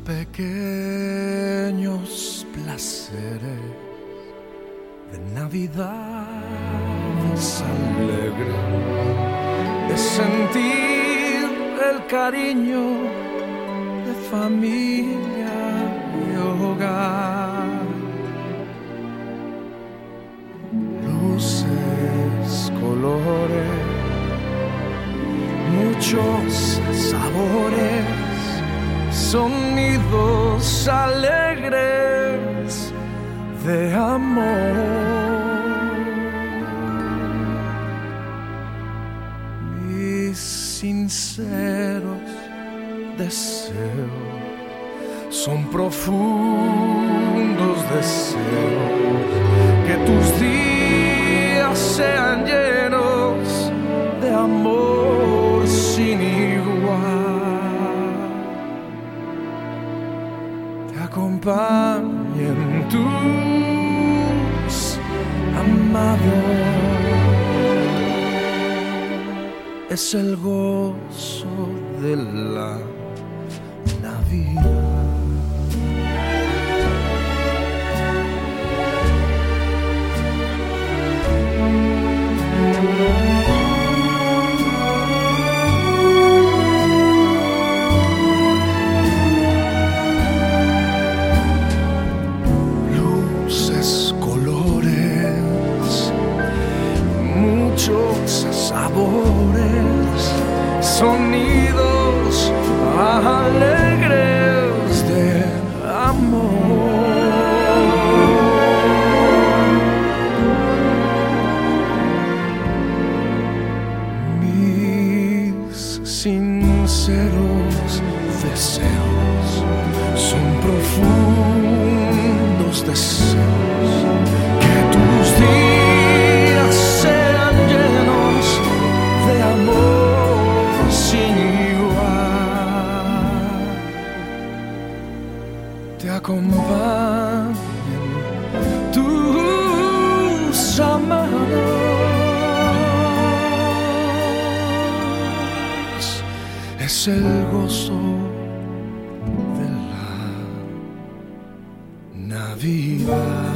pequeños placeres de Navidad es alegre de sentir el cariño de familia y hogar. Luces, colores, muchos sabores, sonidos alegres de amor. Mis sinceros deseos son profundos deseos que tus días sean te acompañen tus amados. Es el gozo de la Navidad. Sonidos alegres de amor. Mis sinceros deseos son profundos deseos Te acompañen tus amados. Es el gozo de la Navidad.